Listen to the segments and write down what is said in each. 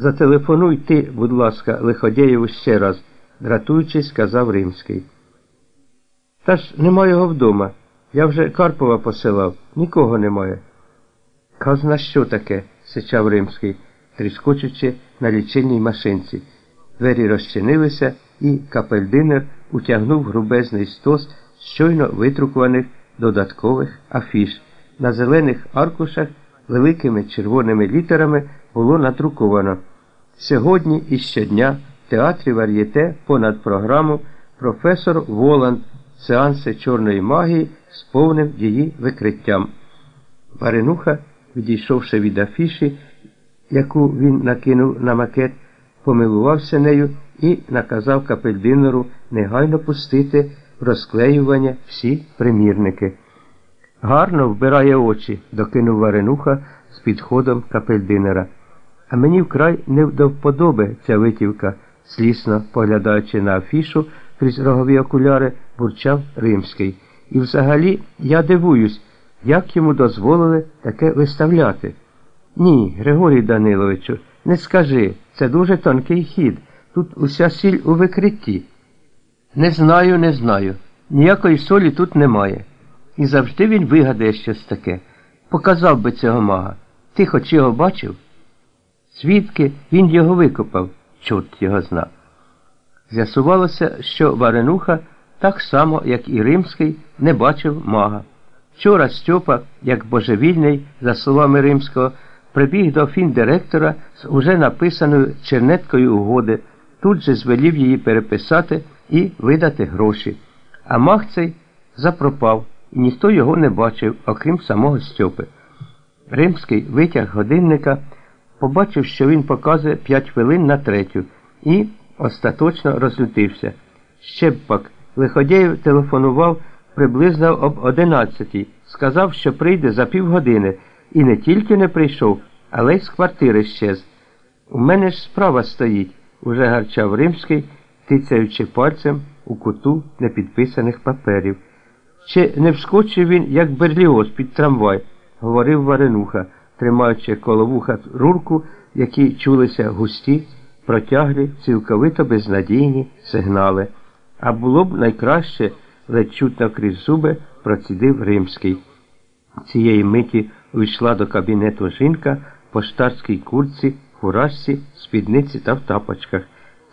Зателефонуй ти, будь ласка, Лиходєєву ще раз, дратуючись, сказав Римський. Та ж нема його вдома. Я вже Карпова посилав, нікого немає. Казна що таке? сичав Римський, тріскочучи на лічильній машинці. Двері розчинилися, і капельдинер утягнув грубезний стос щойно витрукуваних додаткових афіш. На зелених аркушах великими червоними літерами було надруковано. Сьогодні і щодня в театрі Вар'єте понад програму професор Воланд сеанси чорної магії з повним її викриттям. Варенуха, відійшовши від афіші, яку він накинув на макет, помилувався нею і наказав капельдинеру негайно пустити в розклеювання всі примірники. Гарно вбирає очі, докинув Варенуха з підходом капельдинера. А мені вкрай не до вподоби ця витівка, слісно поглядаючи на афішу крізь рогові окуляри, бурчав Римський. І взагалі я дивуюсь, як йому дозволили таке виставляти. Ні, Григорій Даниловичу, не скажи, це дуже тонкий хід. Тут уся сіль у викритті. Не знаю, не знаю. Ніякої солі тут немає. І завжди він вигадає щось таке. Показав би цього мага. Ти хоч його бачив? Звідки він його викопав, чорт його зна. З'ясувалося, що Варенуха так само, як і Римський, не бачив мага. Вчора Стьопа, як божевільний, за словами Римського, прибіг до фіндиректора з уже написаною чернеткою угоди, тут же звелів її переписати і видати гроші. А маг цей запропав, і ніхто його не бачив, окрім самого Стьопи. Римський витяг годинника, побачив, що він показує п'ять хвилин на третю, і остаточно розлютився. Ще б пак, Лиходєєв телефонував приблизно об одинадцятій, сказав, що прийде за півгодини, і не тільки не прийшов, але й з квартири щез. У мене ж справа стоїть, уже гарчав Римський, тицяючи пальцем у куту непідписаних паперів. Чи не вскочив він, як берліоз під трамвай, говорив Варенуха, тримаючи коло вуха рурку, в якій чулися густі, протяглі, цілковито безнадійні сигнали. А було б найкраще, ледь чутно крізь зуби, процідив Римський. Цієї миті увійшла до кабінету жінка по штатській курці, фуражці, спідниці та в тапочках.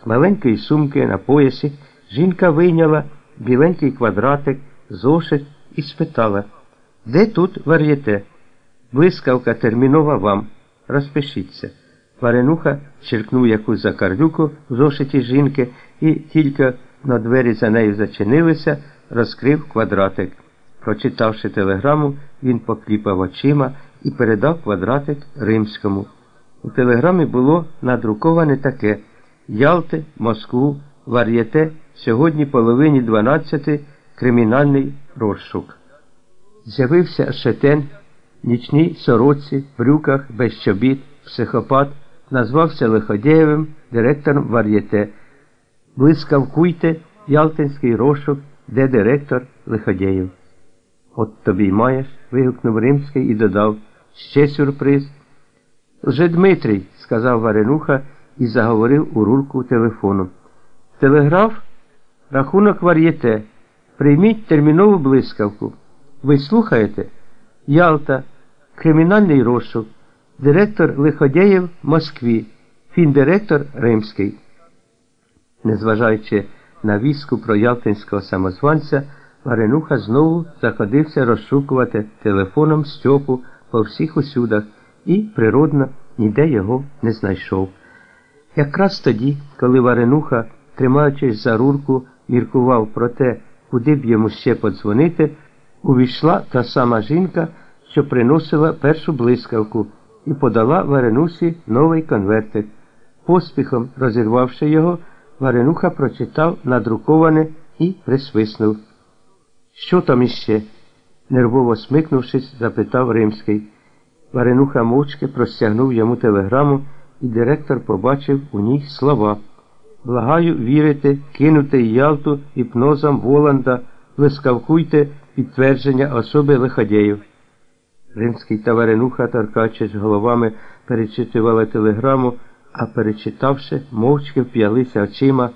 З маленької сумки на поясі жінка вийняла біленький квадратик, зошит і спитала, де тут вар'єте? Блискавка термінова вам. Розпишіться. Варенуха черкнув якусь закарлюку в зошиті жінки і тільки на двері за нею зачинилися, розкрив квадратик. Прочитавши телеграму, він покліпав очима і передав квадратик римському. У телеграмі було надруковане таке Ялти, Москву, Вар'єте, сьогодні половині 12 кримінальний розшук. З'явився шетен, нічній сороці, брюках, без чобіт, психопат, назвався Лиходєєвим, директором Вар'єте. Блискавкуйте, Ялтинський розшук, де директор Лиходєєв. От тобі й маєш. вигукнув Римський і додав ще сюрприз. Вже Дмитрій, сказав Варенуха і заговорив у рурку телефону. Телеграф, рахунок вар'єте. Прийміть термінову блискавку. Ви слухаєте? Ялта, кримінальний розшук, директор Лиходєєв Москві, фіндиректор Римський. Незважаючи на віску про ялтинського самозванця, Варенуха знову заходився розшукувати телефоном Стьопу по всіх усюдах і, природно, ніде його не знайшов. Якраз тоді, коли Варенуха, тримаючись за рурку, міркував про те, куди б йому ще подзвонити, увійшла та сама жінка, що приносила першу блискавку, і подала Варенусі новий конвертик. Поспіхом розірвавши його, Варенуха прочитав надруковане і присвиснув. Що там іще? нервово смикнувшись, запитав Римський. Варенуха мовчки простягнув йому телеграму, і директор побачив у ній слова. Благаю вірити, кинути Ялту іпнозам Воланда, вискавкуйте підтвердження особи лиходєїв. Римський та торкаючись головами, перечитували телеграму, а перечитавши, мовчки вп'ялися очима